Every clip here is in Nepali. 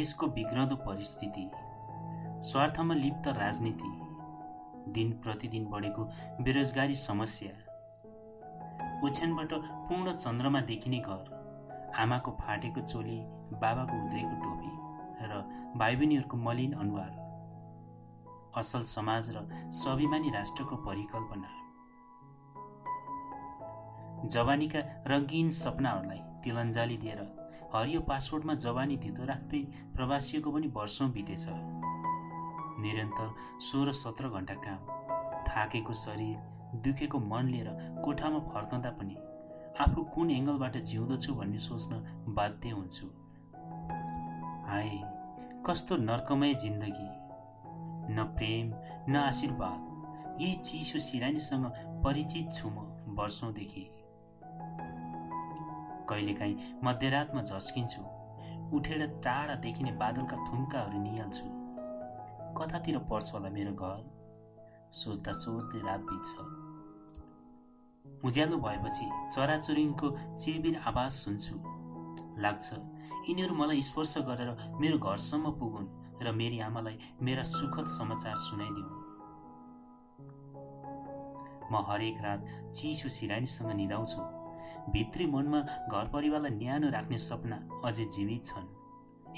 देशको बिग्रदो परिस्थिति स्वार्थमा लिप्त राजनीति दिन प्रतिदिन बढेको बेरोजगारी समस्या ओछ्यानबाट पूर्ण चन्द्रमा देखिने घर आमाको फाटेको चोली बाबाको उद्रेको टोपी र भाइ बहिनीहरूको मलिन अनुहार। असल समाज र स्वाभिमानी राष्ट्रको परिकल्पना। जवानीका रङ्गीन सपनाहरूलाई तिलन्जाली दिएर हरियो पासपोर्टमा जवानी धितो राख्दै प्रवासीको पनि वर्षौँ बितेछ। निरन्तर सोह्र सत्र घन्टा काम थाकेको शरीर दुखेको मन लिएर कोठामा फर्कँदा पनि आफू कुन एङ्गलबाट जिउँदछु भन्ने सोच्न बाध्य हुन्छु। हाय कस्तो नर्कमय जिन्दगी न प्रेम न आशीर्वाद यही चिसो सिरानीसँग परिचित छु म वर्षौँदेखि। कहिलेकाहीँ मध्यरातमा झस्किन्छु। उठेर टाढा देखिने बादलका थुम्काहरू निहाल्छु। कतातिर पर्छ होला मेरो घर? सोच्दा सोच्दै रात बित्छ। उज्यालो भएपछि चराचुरुङको चिरबिर आवाज सुन्छु। लाग्छ यिनीहरू मलाई स्पर्श गरेर मेरो घरसम्म पुगुन् र मेरी आमालाई मेरा सुखद समाचार सुनाइदिउन्। म हरेक रात चिसो सिरानीसँग निधाउँछु। भित्री मनमा घर परिवारलाई न्यानो राख्ने सपना अझै जीवित छन्।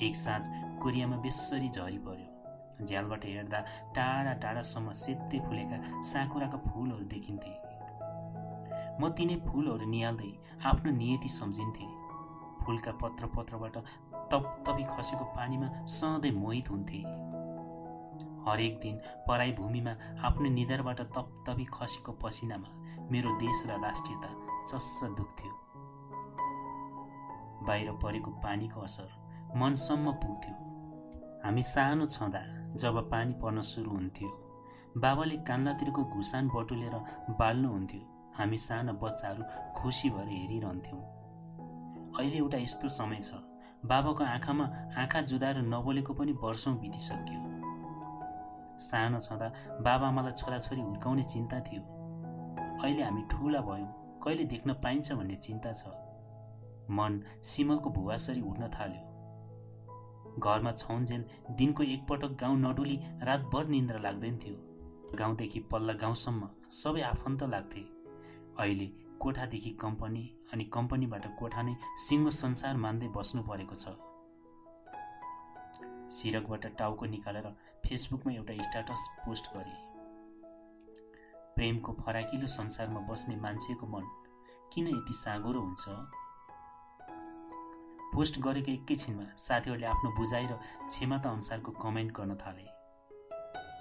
एक साँझ कोरियामा बेसरी झरी पर्यो। झ्यालबाट हेर्दा टाढा टाढासम्म सेत्ते फुलेका साकुराका फुलहरू देखिन्थे। म तिनै फुलहरू निहाल्दै आफ्नो नियति सम्झिन्थे। फुलका पत्र पत्रबाट तप तपी खसेको पानीमा सधैँ मोहित हुन्थे। हरेक दिन पराई भूमिमा आफ्नो निधारबाट तपतपी खसेको पसिनामा मेरो देश र राष्ट्रियता चस्स दुख्थ्यो। बाहिर परेको पानीको असर मनसम्म पुग्थ्यो। हामी सानो छँदा जब पानी पर्न सुरु हुन्थ्यो बाबाले कान्लातिरको घुसान बटुलेर बाल्नुहुन्थ्यो। हामी साना बच्चाहरू खुसी भएर हेरिरहन्थ्यौँ। अहिले एउटा यस्तो समय छ। बाबाको आँखामा आँखा जुदाएर नबोलेको पनि वर्षौँ बितिसक्यो। सानो छँदा बाबा आमालाई छोराछोरी हुर्काउने चिन्ता थियो। अहिले हामी ठुला भयौँ। कहिले देख्न पाइन्छ भन्ने चिन्ता छ। मन सिमलको भुवासरी उठ्न थाल्यो। घरमा छौन्जेल दिनको एकपटक गाउँ नडुली रातभर निन्द्रा लाग्दैन थियो। गाउँदेखि पल्ला गाउँसम्म सबै आफन्त लाग्थे। अहिले कोठादेखि कम्पनी अनि कम्पनीबाट कोठा नै सिङ्गो संसार मान्दै बस्नु परेको छ। सिरकबाट टाउको निकालेर फेसबुकमा एउटा स्ट्याटस पोस्ट गरे। प्रेमको फराकिलो संसारमा बस्ने मान्छेको मन किन यति साँगुरो हुन्छ? पोस्ट गरेको एकैछिनमा साथीहरूले आफ्नो बुझाइ र क्षमता अनुसारको कमेन्ट गर्न थाले।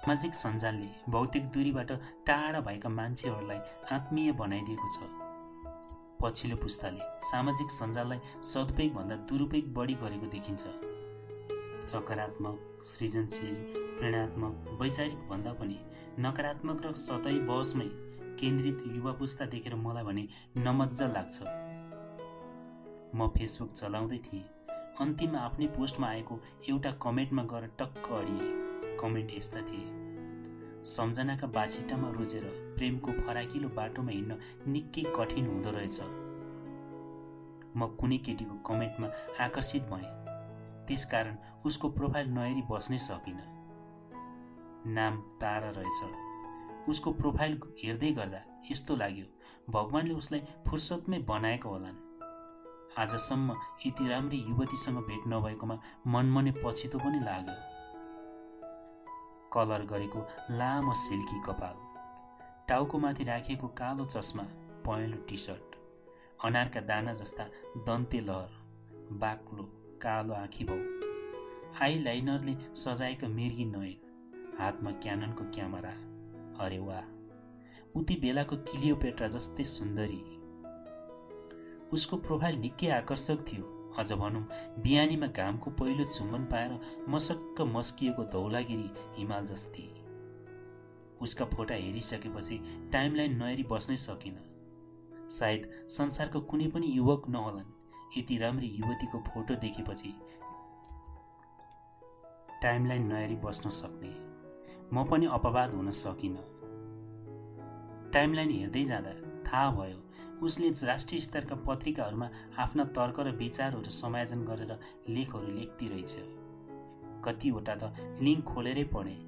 सामाजिक सञ्जालले भौतिक दूरीबाट टाढा भएका मान्छेहरूलाई आत्मीय बनाइदिएको छ। पछिल्लो पुस्ताले सामाजिक सञ्जाललाई सदुपयोगभन्दा दुरुपयोग बढी गरेको देखिन्छ। सकारात्मक सृजनशील प्रेरणात्मक वैचारिक भन्दा पनि नकारात्मक र सतै बहसमै केन्द्रित युवा पुस्ता देखेर मलाई भने नमज्जा लाग्छ। म फेसबुक चलाउँदै थिएँ। अन्तिममा आफ्नै पोस्टमा आएको एउटा कमेन्टमा गएर टक्क अडिए। कमेन्ट यस्ता थिए। सम्झनाका बाछिटामा रोजेर प्रेमको फराकिलो बाटोमा हिँड्न निकै कठिन हुँदो रहेछ। म कुनै केटीको कमेन्टमा आकर्षित भएँ। त्यसकारण उसको प्रोफाइल नहेरी बस्नै सकिनँ। नाम तारा रहेछ। उसको प्रोफाइल हेर्दै गर्दा यस्तो लाग्यो भगवान्ले उसलाई फुर्सदमै बनाएको होलान्। आजसम्म यति राम्री युवतीसँग भेट नभएकोमा मनमने पछितो पनि लाग्यो। कलर गरेको लामो सिल्की कपाल टाउकोमाथि राखिएको कालो चस्मा पहेँलो टी सर्ट अनारका दाना जस्ता दन्ते लहर बाक्लो कालो आँखी भाउ आइलाइनरले सजाएको मिर्गी नयन हातमा क्याननको क्यामेरा अरे वाह उति बेलाको किलियोपेट्रा जस्तै सुन्दरी। उसको प्रोफाइल निकै आकर्षक थियो। अझ भनौँ बिहानीमा घामको पहिलो चुम्बन पाएर मसक्क मस्किएको धौलागिरी हिमाल जस्ती। उसका फोटा हेरिसकेपछि टाइमलाइन नहेरी बस्नै सकिनँ। सायद संसारको कुनै पनि युवक नहोलान्। यति राम्री युवतीको फोटो देखेपछि टाइमलाइन नहेरी बस्न सक्ने। म पनि अपवाद हुन सकिनँ। टाइमलाइन हेर्दै जाँदा थाहा भयो उसले राष्ट्रिय स्तरका पत्रिकाहरूमा आफ्ना तर्क र विचारहरू समायोजन गरेर लेखहरू लेख्दै रहेछ कतिवटा त लिङ्क खोलेरै पढेँ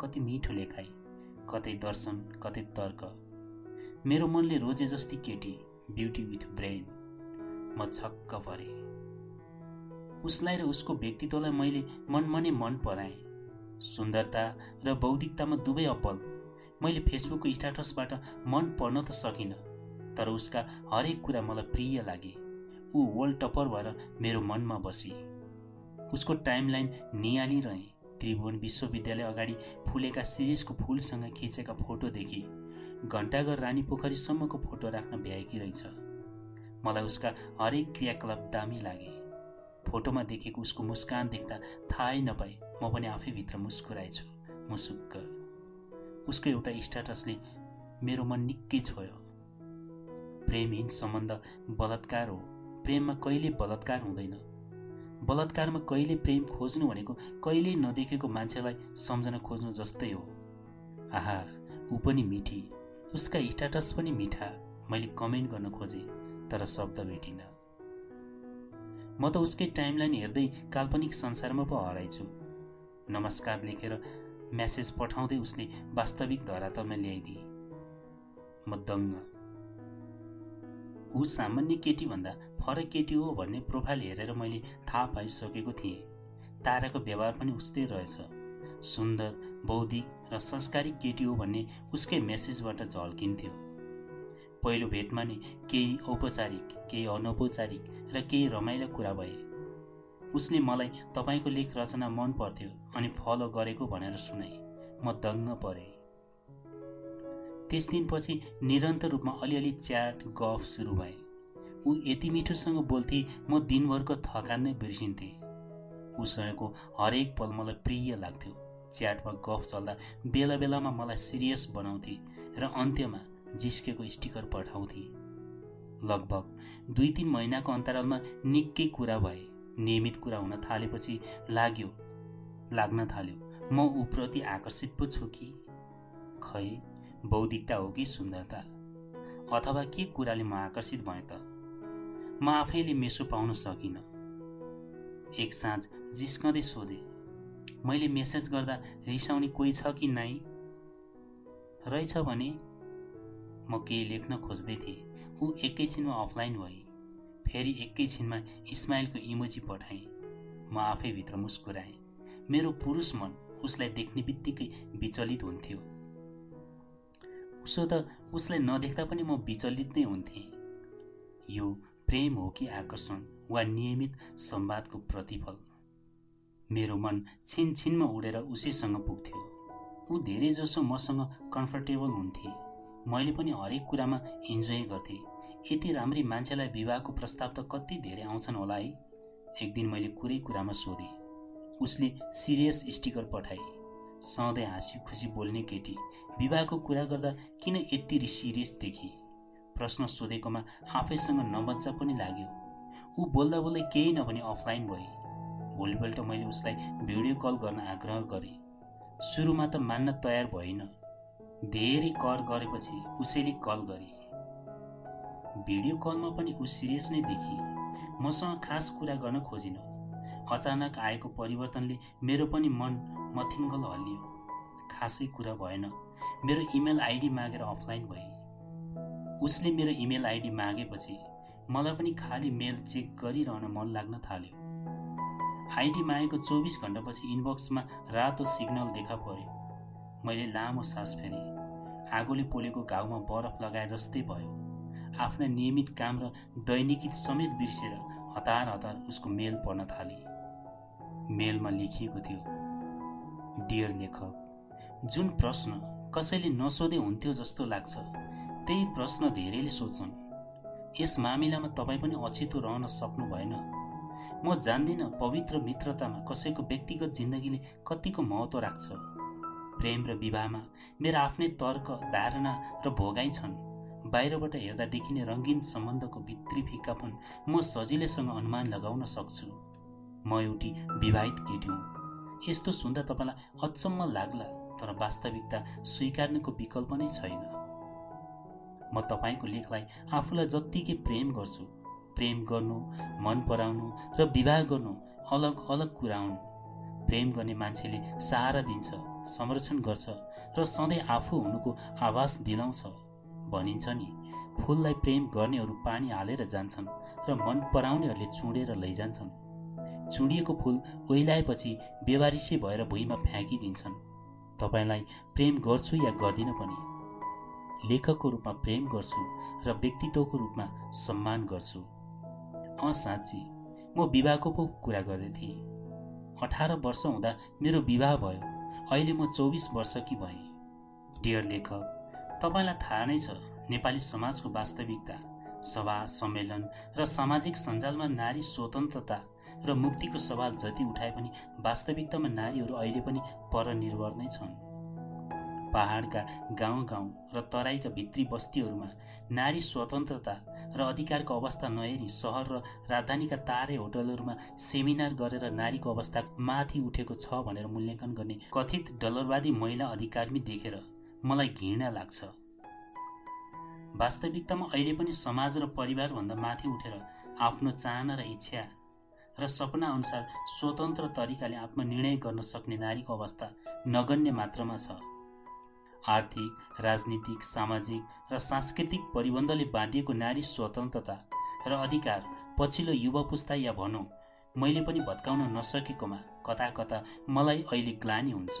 कति मिठो लेखाइ कतै दर्शन कतै तर्क। मेरो मनले रोजे जस्ती केटी ब्युटी विथ ब्रेन। म छक्क परेँ। उसलाई र उसको व्यक्तित्वलाई मैले मनमनै मन पराएँ। सुन्दरता र बौद्धिकतामा दुवै अप्पल। मैले फेसबुकको स्ट्याटसबाट मन पर्न त सकिनँ तर उसका हरेक कुरा मलाई प्रिय लागे। ऊ वर्ल्ड टपर भएर मेरो मनमा बसी। उसको टाइमलाइन निहालिरहे त्रिभुवन विश्वविद्यालय अगाडि फुलेका सिरिजको फुलसँग खिचेका फोटोदेखि घन्टाघर रानी पोखरीसम्मको फोटो राख्न भ्याएकी रहेछ। मलाई उसका हरेक क्रियाकलाप दामी लागे। फोटोमा देखेको उसको मुस्कान देख्दा थाहै नपाए म पनि आफैभित्र मुस्कुराएछु मुसुक्क। उसको एउटा स्ट्याटसले मेरो मन निकै छोयो। प्रेमहीन सम्बन्ध बलात्कार हो। प्रेममा कहिले बलात्कार हुँदैन। बलात्कारमा कहिले प्रेम खोज्नु भनेको कहिल्यै नदेखेको मान्छेलाई सम्झन खोज्नु जस्तै हो। आहा ऊ पनि मिठी। उसका स्ट्याटस पनि मिठा। मैले कमेन्ट गर्न खोजेँ तर शब्द भेटिनँ। म त उसकै टाइमलाइन हेर्दै काल्पनिक संसारमा पो हराइछु। नमस्कार लेखेर म्यासेज पठाउँदै उसले वास्तविक धरातलमा ल्याइदिए। म दङ्ग। ऊ सामान्य केटीभन्दा फरक केटी हो भन्ने प्रोफाइल हेरेर मैले थाहा पाइसकेको थिएँ। ताराको व्यवहार पनि उस्तै रहेछ। सुन्दर बौद्धिक र संस्कारी केटी हो भन्ने उसकै मेसेजबाट झल्किन्थ्यो। पहिलो भेटमा नै केही औपचारिक केही अनौपचारिक र केही रमाइलो कुरा भए। उसले मलाई तपाईँको लेख रचना मन पर्थ्यो अनि फलो गरेको भनेर सुनाए। म दङ्ग परेँ। त्यस दिनपछि निरन्तर रूपमा अलिअलि च्याट गफ सुरु भए। ऊ यति मिठोसँग बोल्थे म दिनभरको थकान नै बिर्सिन्थेँ। उसँगको हरेक पल मलाई प्रिय लाग्थ्यो। च्याटमा गफ चल्दा बेला बेलामा मलाई सिरियस बनाउँथे र अन्त्यमा जिस्केको स्टिकर पठाउँथे। लगभग दुई तिन महिनाको अन्तरालमा निकै कुरा भए। नियमित कुरा हुन थालेपछि लाग्यो। लाग्न थाल्यो म ऊप्रति आकर्षित पो छु कि? खै बौद्धिकता हो कि सुन्दरता? अथवा के कुराले म आकर्षित भएँ त? म आफैले मेसो पाउन सकिनँ। एक साँझ जिस्कँदै सोधेँ मैले मेसेज गर्दा रिसाउने कोही छ कि नाइ रहेछ भने म केही लेख्न खोज्दै थिएँ ऊ एकैछिनमा अफलाइन भए फेरि एकैछिनमा इस्माइलको इमोजी पठाएँ। म आफैभित्र मुस्कुराएँ। मेरो पुरुष मन उसलाई देख्ने बित्तिकै विचलित हुन्थ्यो। उसो त उसलाई नदेख्दा पनि म विचलित नै हुन्थेँ। यो प्रेम हो कि आकर्षण वा नियमित संवादको प्रतिफल? मेरो मन छिनछिनमा उडेर उसैसँग पुग्थ्यो। ऊ धेरै जसो मसँग कम्फर्टेबल हुन्थे। मैले पनि हरेक कुरामा इन्जोय गर्थेँ। यति राम्री मान्छेलाई विवाहको प्रस्ताव त कति धेरै आउँछन् होला है? एक दिन मैले कुरै कुरामा सोधेँ। उसले सिरियस स्टिकर पठाए। सधैँ हाँसी खुसी बोल्ने केटी। विवाहको कुरा गर्दा किन यति सिरियस देखि? प्रश्न सोधेकोमा आफैसँग नबच्चा पनि लाग्यो। ऊ बोल्दा बोल्दै केही नभने अफलाइन भए। भोलिपल्ट मैले उसलाई भिडियो कल गर्न आग्रह गरेँ। सुरुमा त मान्न तयार भएन। धेरै कर गरेपछि उसैले कल गरे। भिडियो कलमा पनि ऊ सिरियस नै देखि। मसँग खास कुरा गर्न खोजिन। अचानक आएको परिवर्तनले मेरो पनि मन मथिङ्गल हल्लियो। खासै कुरा भएन। मेरो इमेल आइडी मागेर अफलाइन भए। उसले मेरो इमेल आइडी मागेपछि मलाई पनि खाली मेल चेक गरिरहन मन लाग्न थाल्यो। आइडी मागेको चौबिस घन्टापछि इनबक्समा रातो सिग्नल देखा पर्यो। मैले लामो सास फेरेँ आगोले पोलेको घाउमा बरफ लगाए जस्तै भयो। आफ्ना नियमित काम र दैनिकी समेत बिर्सेर हतार हतार उसको मेल पढ्न थालेँ। मेलमा लेखिएको थियो डियर लेखक जुन प्रश्न कसैले नसोधे हुन्थ्यो जस्तो लाग्छ त्यही प्रश्न धेरैले सोध्छन्। यस मामिलामा तपाईँ पनि अछितो रहन सक्नु भएन। म जान्दिनँ पवित्र मित्रतामा कसैको व्यक्तिगत जिन्दगीले कतिको महत्त्व राख्छ। प्रेम र विवाहमा मेरो आफ्नै तर्क धारणा र भोगाइ छन्। बाहिरबाट हेर्दा देखिने रङ्गीन सम्बन्धको भित्री फिक्कापन म सजिलैसँग अनुमान लगाउन सक्छु। म एउटी विवाहित केटी हुँ। यस्तो सुन्दा तपाईँलाई अचम्म लाग्ला तर वास्तविकता स्वीकार्नुको विकल्प नै छैन। म तपाईँको लेखलाई आफूलाई जत्तिकै प्रेम गर्छु। प्रेम गर्नु मन पराउनु र विवाह गर्नु अलग अलग कुरा हुन्। प्रेम गर्ने मान्छेले सहारा दिन्छ। संरक्षण गर्छ र सधैँ आफू हुनुको आवास दिलाउँछ। भनिन्छ नि फुललाई प्रेम गर्नेहरू पानी हालेर जान्छन् र मन पराउनेहरूले चुडेर लैजान्छन्। चुडिएको फुल ओइलाएपछि बेवारिसे भएर भुइँमा फ्याँकिदिन्छन्। तपाईँलाई प्रेम गर्छु या गर्दिनँ पनि। लेखकको रूपमा प्रेम गर्छु र व्यक्तित्वको रूपमा सम्मान गर्छु। अँ साँच्ची म विवाहको पो कुरा गर्दै थिएँ। अठार वर्ष हुँदा मेरो विवाह भयो। अहिले म चौबिस वर्ष कि भएँ। डियर लेखक तपाईँलाई थाहा नै छ नेपाली समाजको वास्तविकता सभा सम्मेलन र सामाजिक सञ्जालमा नारी स्वतन्त्रता र मुक्तिको सवाल जति उठाए पनि वास्तविकतामा नारीहरू अहिले पनि परनिर्भर नै छन्। पहाडका गाउँ गाउँ र तराईका भित्री बस्तीहरूमा नारी स्वतन्त्रता र अधिकारको अवस्था नहेरी सहर र राजधानीका तारे होटलहरूमा सेमिनार गरेर नारीको अवस्था माथि उठेको छ भनेर मूल्याङ्कन गर्ने कथित डलरवादी महिला अधिकारमी देखेर मलाई घृणा लाग्छ। वास्तविकतामा अहिले पनि समाज र परिवारभन्दा माथि उठेर आफ्नो चाहना र इच्छा र सपना अनुसार स्वतन्त्र तरिकाले आत्मनिर्णय गर्न सक्ने नारीको अवस्था नगण्य मात्रामा छ। आर्थिक राजनीतिक सामाजिक र सांस्कृतिक परिबन्धले बाँधिएको नारी स्वतन्त्रता र अधिकार पछिल्लो युवा पुस्ता या भनौँ मैले पनि भत्काउन नसकेकोमा कता कता मलाई अहिले ग्लानी हुन्छ।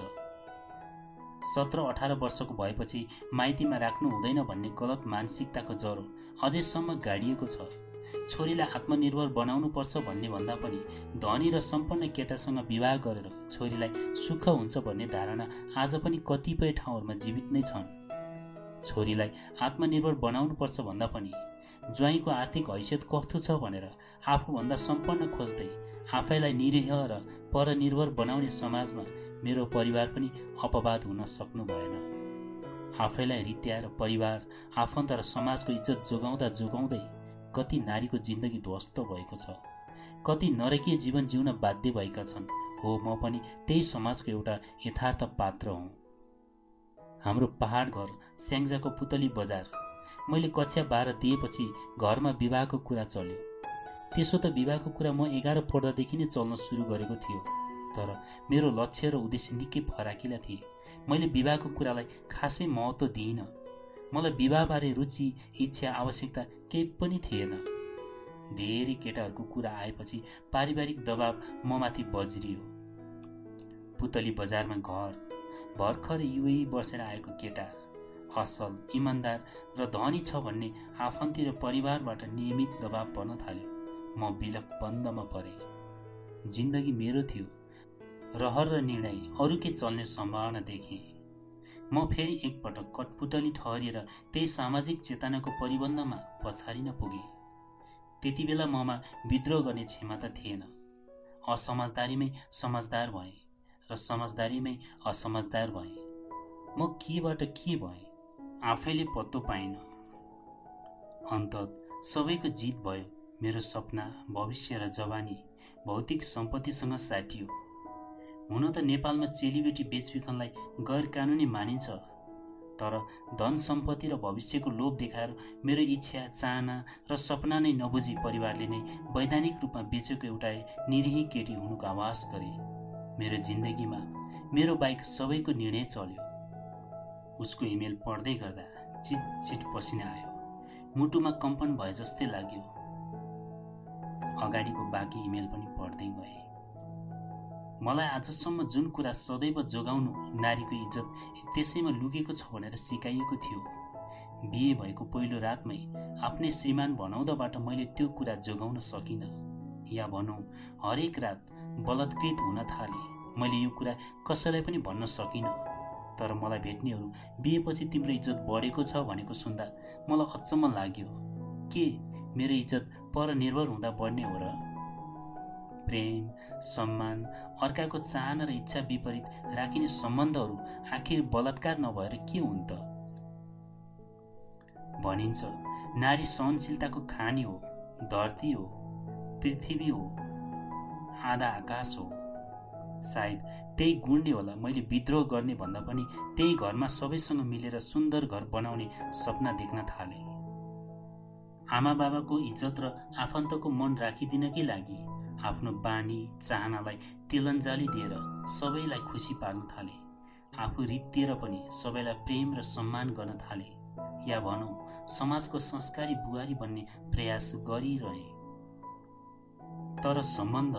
सत्र अठार वर्षको भएपछि माइतीमा राख्नु हुँदैन भन्ने गलत मानसिकताको ज्वरो अझैसम्म गाडिएको छ। छोरीलाई आत्मनिर्भर बनाउनु पर्छ भन्ने भन्दा पनि धनी र सम्पन्न केटासँग विवाह गरेर छोरीलाई सुख हुन्छ भन्ने धारणा आज पनि कतिपय ठाउँहरूमा जीवित नै छन्। छोरीलाई आत्मनिर्भर बनाउनु पर्छ भन्दा पनि ज्वाइँको आर्थिक हैसियत कस्तो छ भनेर आफूभन्दा सम्पन्न खोज्दै आफैलाई निरीह र परनिर्भर बनाउने समाजमा मेरो परिवार पनि अपवाद हुन सक्नु भएन। आफैलाई रित्याएर परिवार आफन्त र समाजको इज्जत जोगाउँदा जोगाउँदै कति नारीको जिन्दगी ध्वस्त भएको छ। कति नरकीय जीवन जिउन बाध्य भएका छन्। हो म पनि त्यही समाजको एउटा यथार्थ पात्र हुँ। हाम्रो पहाड घर स्याङ्जाको पुतली बजार। मैले कक्षा बाह्र दिएपछि घरमा विवाहको कुरा चल्यो। त्यसो त विवाहको कुरा म एघार पढ्दादेखि नै चल्न सुरु गरेको थियो। तर मेरो लक्ष्य र उद्देश्य निकै फराकिला थिए। मैले विवाहको कुरालाई खासै महत्त्व दिइनँ। मलाई विवाहबारे रुचि इच्छा आवश्यकता केही पनि थिएन। धेरै केटाहरूको कुरा आएपछि पारिवारिक दबाब ममाथि बज्रियो। पुतली बजारमा घर भर्खर युए बसेर आएको केटा असल इमान्दार र धनी छ भन्ने आफन्ती र परिवारबाट नियमित दबाब पर्न थाल्यो। म बिलक बन्दमा परेँ। जिन्दगी मेरो थियो। रहर र निर्णय अरू के चल्ने सम्भावना देखेँ। म फेरि एकपटक कटपुतली ठहरिएर त्यही सामाजिक चेतनाको परिबन्धमा पछारिन पुगेँ। त्यति बेला ममा विद्रोह गर्ने क्षमता थिएन। असमझदारीमै समझदार भएँ र समझदारीमै असमझदार भएँ। म केबाट के भएँ? आफैले पत्तो पाइनँ अन्त सबैको जित भयो मेरो सपना भविष्य र जवानी भौतिक सम्पत्तिसँग साटियो। हुन त नेपालमा चेलीबेटी बेचबिखनलाई गैर कानुनी मानिन्छ। तर धन सम्पत्ति र भविष्यको लोभ देखाएर मेरो इच्छा चाहना र सपना नै नबुझी परिवारले नै वैधानिक रूपमा बेचेको एउटा निरीही केटी हुनुको आवास गरे। मेरो जिन्दगीमा मेरो बाइक सबैको निर्णय चल्यो। उसको इमेल पढ्दै गर्दा चिट चिट पसिना आयो। मुटुमा कम्पन भए जस्तै लाग्यो। अगाडिको बाँकी इमेल पनि पढ्दै गएँ। मलाई आजसम्म जुन कुरा सदैव जोगाउनु नारीको इज्जत त्यसैमा लुकेको छ भनेर सिकाइएको थियो। बिहे भएको पहिलो रातमै आफ्नै श्रीमान भनाउँदाबाट मैले त्यो कुरा जोगाउन सकिनँ। या भनौँ हरेक रात बलात्कृत हुन थाले। मैले यो कुरा कसैलाई पनि भन्न सकिनँ। तर मलाई भेट्नेहरू बिहेपछि तिम्रो इज्जत बढेको छ भनेको सुन्दा मलाई अचम्म लाग्यो। के? मेरो इज्जत परनिर्भर हुँदा बढ्ने हो र? प्रेम सम्मान अर्काको चाहना र इच्छा विपरीत राखिने सम्बन्धहरू आखिर बलात्कार नभएर के हुन् त? भनिन्छ नारी सहनशीलताको खानी हो धरती हो पृथ्वी हो आधा आकाश हो। सायद त्यही गुणले होला मैले विद्रोह गर्ने भन्दा पनि त्यही घरमा सबैसँग मिलेर सुन्दर घर बनाउने सपना देख्न थाले। आमा बाबाको इज्जत र आफन्तको मन राखिदिनकै लागि आफ्नो बानी चाहनालाई तिलन्जाली दिएर सबैलाई खुसी पार्न थाले। आफू रित्तिएर पनि सबैलाई प्रेम र सम्मान गर्न थाले। या भनौँ समाजको संस्कारी बुहारी बन्ने प्रयास गरिरहे। तर सम्बन्ध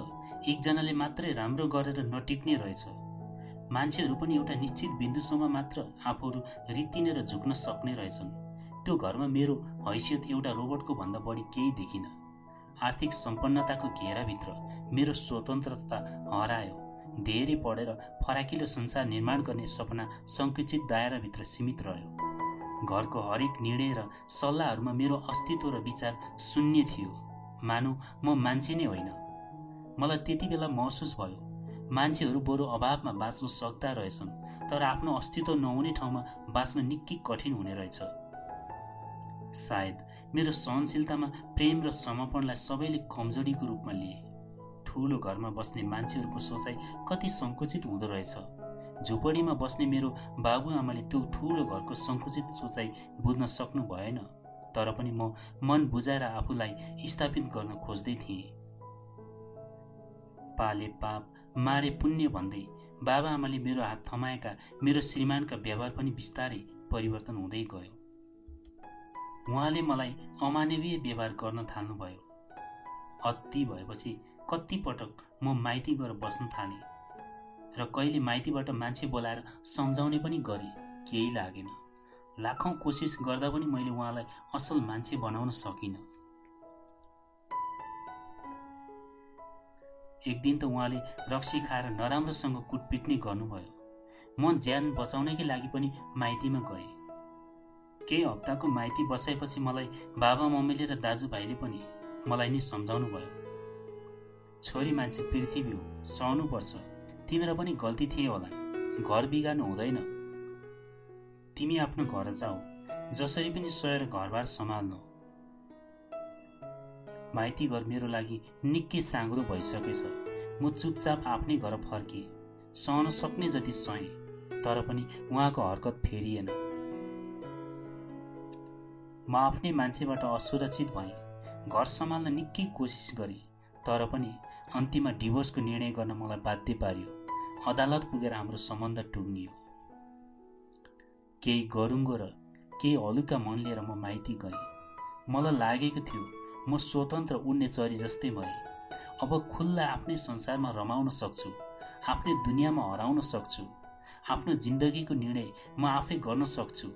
एकजनाले मात्रै राम्रो गरेर नटिक्ने रहेछ। मान्छेहरू पनि एउटा निश्चित बिन्दुसम्म मात्र आफूहरू रित्तिने झुक्न सक्ने रहेछन्। त्यो घरमा मेरो हैसियत एउटा रोबोटको भन्दा बढी केही देखिनँ। आर्थिक सम्पन्नताको घेराभित्र मेरो स्वतन्त्रता हरायो। धेरै पढेर फराकिलो संसार निर्माण गर्ने सपना सङ्कुचित दायराभित्र सीमित रह्यो। घरको हरेक निर्णय र सल्लाहहरूमा मेरो अस्तित्व र विचार शून्य थियो। मानु म मान्छे नै होइन। मलाई त्यति बेला महसुस भयो मान्छेहरू बरु अभावमा बाँच्न सक्दा रहेछन् तर आफ्नो अस्तित्व नहुने ठाउँमा बाँच्न निकै कठिन हुने रहेछ। सायद मेरो सहनशीलतामा प्रेम र समर्पणलाई सबैले कमजोरीको रूपमा लिए। ठुलो घरमा बस्ने मान्छेहरूको सोचाइ कति सङ्कुचित हुँदो रहेछ। झुपडीमा बस्ने मेरो बाबुआमाले त्यो ठुलो घरको सङ्कुचित सोचाइ बुझ्न सक्नु भएन तर पनि म मन बुझाएर आफूलाई स्थापित गर्न खोज्दै थिएँ। पाले पाप मारे पुण्य भन्दै बाबाआमाले मेरो हात थमाएका मेरो श्रीमानका व्यवहार पनि बिस्तारै परिवर्तन हुँदै गयो। उहाँले मलाई अमानवीय व्यवहार गर्न थाल्नुभयो। अति भएपछि कतिपटक म माइती गएर बस्न थालेँ र कहिले माइतीबाट मान्छे बोलाएर सम्झाउने पनि गरेँ केही लागेन। लाखौँ कोसिस गर्दा पनि मैले उहाँलाई असल मान्छे बनाउन सकिनँ। एक दिन त उहाँले रक्सी खाएर नराम्रोसँग कुटपिट्ने गर्नुभयो। म ज्यान बचाउनकै लागि पनि माइतीमा गएँ। केही हप्ताको माइती बसाएपछि मलाई बाबा मम्मीले र दाजुभाइले पनि मलाई नै सम्झाउनु भयो छोरी मान्छे पृथ्वी हो सहनुपर्छ। तिम्रो पनि गल्ती थिए होला। घर बिगार्नु हुँदैन। तिमी आफ्नो घर जाऊ जसरी पनि सहेर घरबार सम्हाल्नु। माइती घर मेरो लागि निकै साँग्रो भइसकेछ। म चुपचाप आफ्नै घर फर्केँ। सहन सक्ने जति सहेँ तर पनि उहाँको हरकत फेरिएन। म आफ्नै मान्छेबाट असुरक्षित भएँ। घर सम्हाल्न निकै कोसिस गरेँ तर पनि अन्तिममा डिभोर्सको निर्णय गर्न मलाई बाध्य पारियो। अदालत पुगेर हाम्रो सम्बन्ध टुङ्गियो। केही गरुङ्गो र केही हलुका मन लिएर म माइती गएँ। मलाई लागेको थियो म स्वतन्त्र उड्ने चरी जस्तै भएँ। अब खुल्ला आफ्नै संसारमा रमाउन सक्छु आफ्नै दुनियाँमा हराउन सक्छु आफ्नो जिन्दगीको निर्णय म आफै गर्न सक्छु।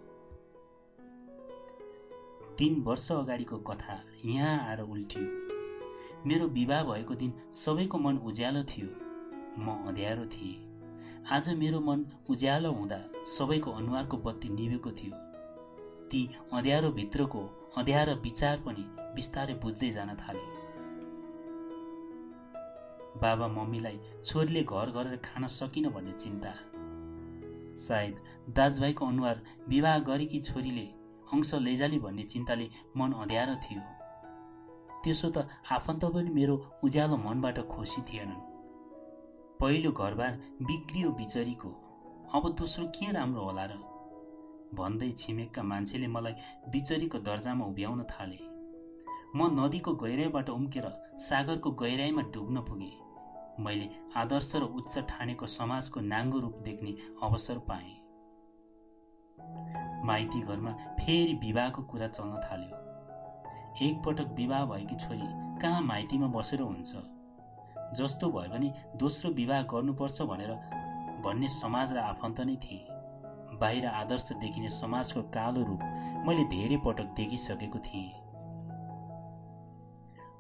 तिन वर्ष अगाडिको कथा यहाँ आएर उल्टियो। मेरो विवाह भएको दिन सबैको मन उज्यालो थियो। म अँध्यारो थिएँ। आज मेरो मन उज्यालो हुँदा सबैको अनुहारको बत्ती निभेको थियो। ती अँध्यारो भित्रको अँध्यारो विचार पनि बिस्तारै बुझ्दै जान थाले। बाबा मम्मीलाई छोरीले घर गरेर खान सकिन भन्ने चिन्ता। सायद दाजुभाइको अनुहार विवाह गरेकी छोरीले अंश लैजाली भन्ने चिन्ताले मन अँध्यारो थियो। त्यसो त आफन्त पनि मेरो उज्यालो मनबाट खुसी थिएनन्। पहिलो घरबार बिग्रियो बिचरीको। अब दोस्रो के राम्रो होला र? भन्दै छिमेकका मान्छेले मलाई बिचरीको दर्जामा उभ्याउन थाले। म नदीको गहिराइबाट उम्केर सागरको गहिराइमा डुब्न पुगेँ। मैले आदर्श र उच्च ठानेको समाजको नाङ्गो रूप देख्ने अवसर पाएँ। माइती घरमा फेरि विवाहको कुरा चल्न थाल्यो। एकपटक विवाह भएकी छोरी कहाँ माइतीमा बसेर हुन्छ? जस्तो भयो भने दोस्रो विवाह गर्नुपर्छ भनेर भन्ने समाज र आफन्त नै थिए। बाहिर आदर्श देखिने समाजको कालो रूप मैले धेरै पटक देखिसकेको थिएँ।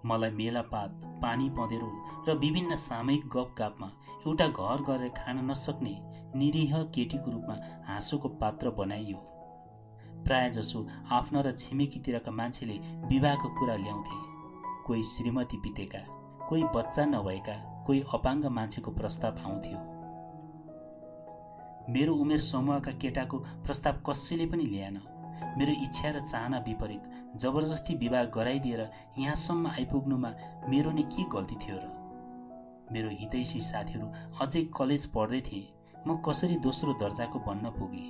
मलाई मेलापात पानी पँधेरो र विभिन्न सामयिक गफगाफमा एउटा घर गरेर खान नसक्ने निरीह केटीको रूपमा हाँसोको पात्र बनाइयो। प्रायजसो आफ्ना र छिमेकीतिरका मान्छेले विवाहको कुरा ल्याउँथे। कोही श्रीमती बितेका कोही बच्चा नभएका कोही अपाङ्ग मान्छेको प्रस्ताव आउँथ्यो। मेरो उमेर समूहका केटाको प्रस्ताव कसैले पनि ल्याएन मेरो इच्छा र चाहना विपरीत जबरजस्ती विवाह गराइदिएर यहाँसम्म आइपुग्नुमा मेरो नै के गल्ती थियो र? मेरो हितैसी साथीहरू अझै कलेज पढ्दै थिए। म कसरी दोस्रो दर्जाको बन्न पुगेँ?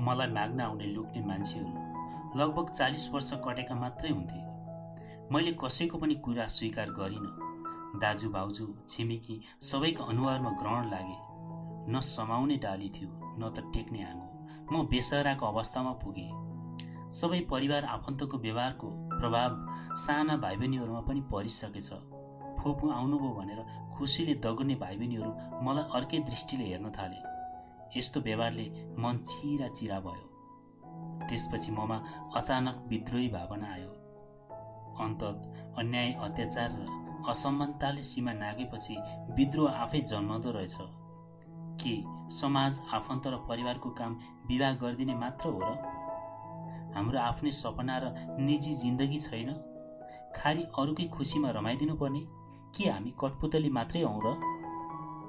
मलाई माग्न आउने लुक्ने मान्छेहरू लगभग चालिस वर्ष कटेका मात्रै हुन्थे। मैले कसैको पनि कुरा स्वीकार गरिनँ। दाजु भाउजू छिमेकी सबैको अनुहारमा ग्रहण लागे। न समाउने डाली थियो न त टेक्ने आँगो। म बेसराको अवस्थामा पुगेँ। सबै परिवार आफन्तको व्यवहारको प्रभाव साना भाइ बहिनीहरूमा पनि परिसकेछ। फुपू आउनुभयो भनेर खुसीले दगुर्ने भाइ बहिनीहरू मलाई अर्कै दृष्टिले हेर्न थाले। यस्तो व्यवहारले मन चिरा चिरा भयो। त्यसपछि ममा अचानक विद्रोही भावना आयो। अन्त अन्याय अत्याचार र असमानताले सीमा नागेपछि विद्रोह आफै जन्मदो रहेछ। के समाज आफन्त र परिवारको काम विवाह गरिदिने मात्र हो र? हाम्रो आफ्नै सपना र निजी जिन्दगी छैन? खालि अरूकै खुसीमा रमाइदिनु पर्ने के हामी कठपुतली मात्रै हौँ र?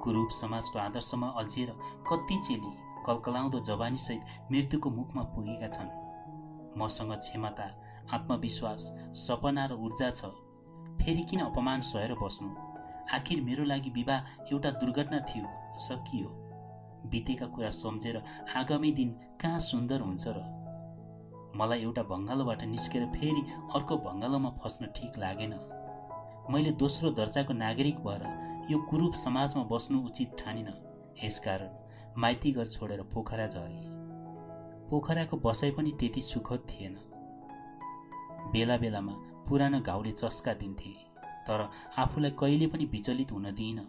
कुरूप समाजको आदर्शमा अल्झिएर कति चेली कलकलाउँदो जवानीसहित मृत्युको मुखमा पुगेका छन्। मसँग क्षमता आत्मविश्वास सपना र ऊर्जा छ। फेरि किन अपमान सहेर बस्नु? आखिर मेरो लागि विवाह एउटा दुर्घटना थियो सकियो। बितेका कुरा सम्झेर आगामी दिन कहाँ सुन्दर हुन्छ र? मलाई एउटा भङ्गालोबाट निस्केर फेरि अर्को भङ्गालोमा फस्न ठिक लागेन। मैले दोस्रो दर्जाको नागरिक भएर यो कुरूप समाजमा बस्नु उचित ठानिन। यसकारण माइतीघर छोडेर पोखरा झरे। पोखराको बसाइ पनि त्यति सुखद थिएन। बेला बेलामा पुरानो घाउले चस्का दिन्थे तर आफूलाई कहिले पनि विचलित हुन दिइनँ।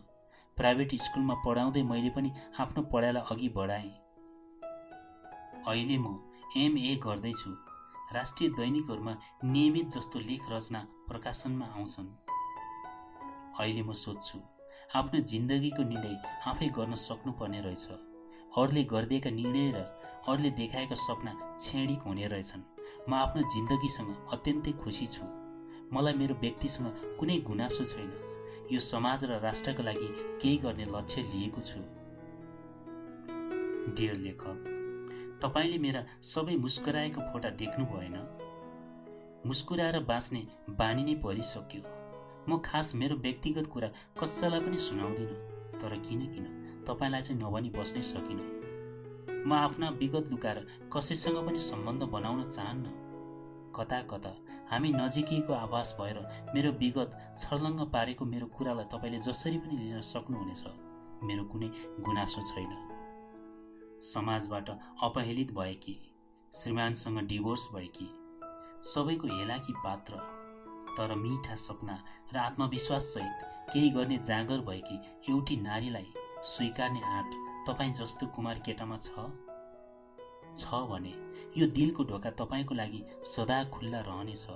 प्राइभेट स्कुलमा पढाउँदै मैले पनि आफ्नो पढाइलाई अघि बढाएँ। अहिले म एमए गर्दैछु। राष्ट्रिय दैनिकहरूमा नियमित जस्तो लेख रचना प्रकाशनमा आउँछन्। अहिले म सोध्छु आफ्नो जिन्दगीको निर्णय आफै गर्न सक्नुपर्ने रहेछ। अरूले गरिदिएका निर्णय र अरूले देखाएका सपना छेडिक हुने रहेछन्। म आफ्नो जिन्दगीसँग अत्यन्तै खुसी छु। मलाई मेरो व्यक्तिसँग कुनै गुनासो छैन। यो समाज र राष्ट्रका लागि केही गर्ने लक्ष्य लिएको छु। डियर लेखक तपाईँले मेरा सबै मुस्कुराएको फोटा देख्नु भएन। मुस्कुराएर बाँच्ने बानी नै परिसक्यो। म खास मेरो व्यक्तिगत कुरा कसैलाई पनि सुनाउँदिनँ तर किन किन? तपाईँलाई चाहिँ नभनी बस्नै सकिनँ। म आफ्ना विगत लुकाएर कसैसँग पनि सम्बन्ध बनाउन चाहन्न। कता कता हामी नजिकैको आभास भएर मेरो विगत छर्लङ्ग पारेको मेरो कुरालाई तपाईँले जसरी पनि लिन सक्नुहुनेछ मेरो कुनै गुनासो छैन। समाजबाट अपहेलित भएकी श्रीमानसँग डिभोर्स भएकी सबैको हेलाकी पात्र तर मिठा सपना र आत्मविश्वाससहित केही गर्ने जाँगर भएकी एउटी नारीलाई स्वीकार्ने आँट तपाईँ जस्तो कुमार केटामा छ? छ भने यो दिलको ढोका तपाईँको लागि सदा खुल्ला रहनेछ।